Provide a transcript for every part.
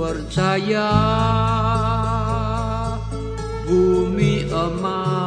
percaya bumi emas.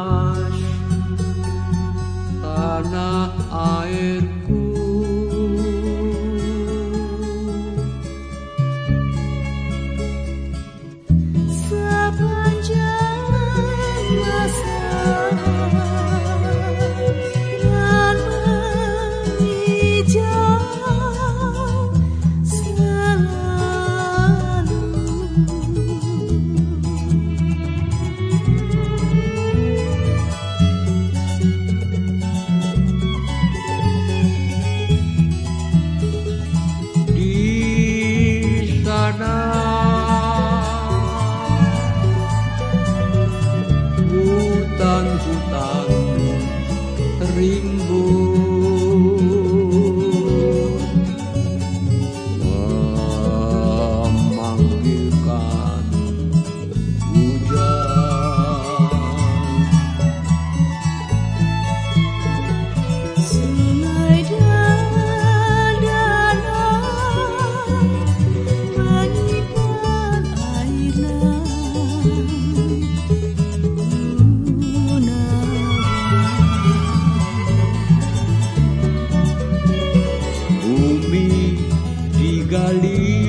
digali.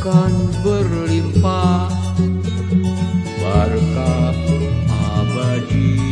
Kan berlimpah berkah abadi.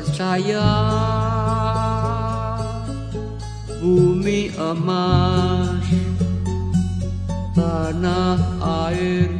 percaya Bumi emas Tanah air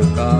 do carro.